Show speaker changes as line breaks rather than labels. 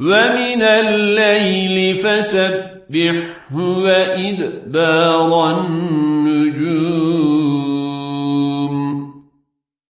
ومن الليل فسبحه وإدبار النار